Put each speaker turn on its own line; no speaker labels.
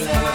Yeah.